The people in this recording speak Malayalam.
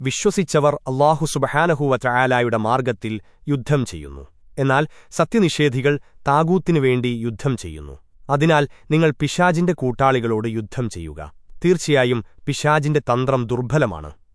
വിശ്വസിച്ചവർ അള്ളാഹു സുബഹാനഹുവ ചായാലായുടെ മാർഗത്തിൽ യുദ്ധം ചെയ്യുന്നു. എന്നാൽ സത്യനിഷേധികൾ താകൂത്തിനു വേണ്ടി യുദ്ധം ചെയ്യുന്നു. അതിനാൽ നിങ്ങൾ പിശാജിന്റെ കൂട്ടാളികളോട് യുദ്ധം ചെയ്യുക. തീർച്ചയായും പിശാജിന്റെ തന്ത്രം ദുർബലമാണ്.